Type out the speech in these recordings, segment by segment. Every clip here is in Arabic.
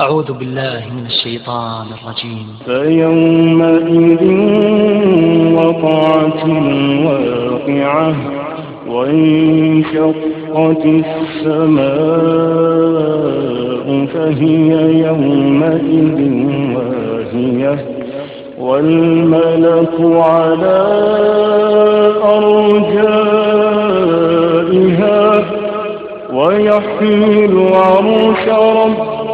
أعوذ بالله من الشيطان الرجيم. فيومئذ وقعت الواقعة وانشقت السماء فهي يومئذ واهية والملك على أرجائها ويحمل عرش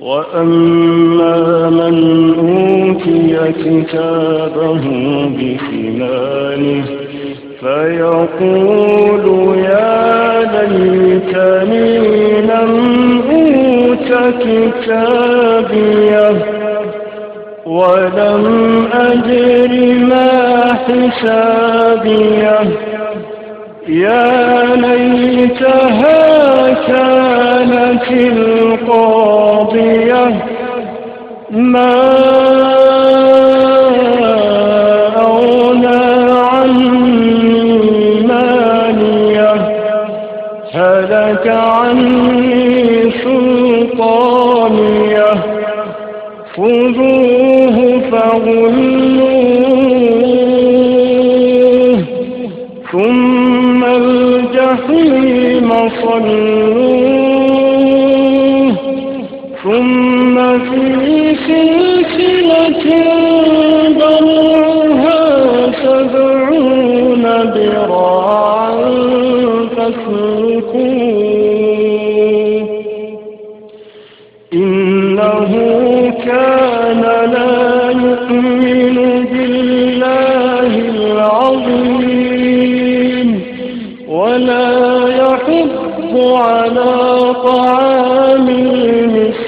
وأما من أوتي كتابه بشماله فيقول يا ليتني لم أوت كتابيه ولم أدر ما حسابيه. يا كانت القاضية ما أغنى عني مالية. هلك عني سلطانية. خذوه فغلوه. ثم الجحيم صلوه سلسلة ضرعها سبعون ذراعا فاسلكوه إنه كان لا يؤمن بالله العظيم ولا يحض على طعام المسكين.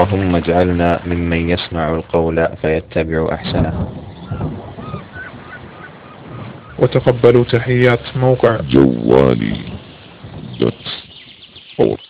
اللهم اجعلنا ممن يسمع القول فيتبع أحسنه. وتقبلوا تحيات موقع جوالي. دوت أورg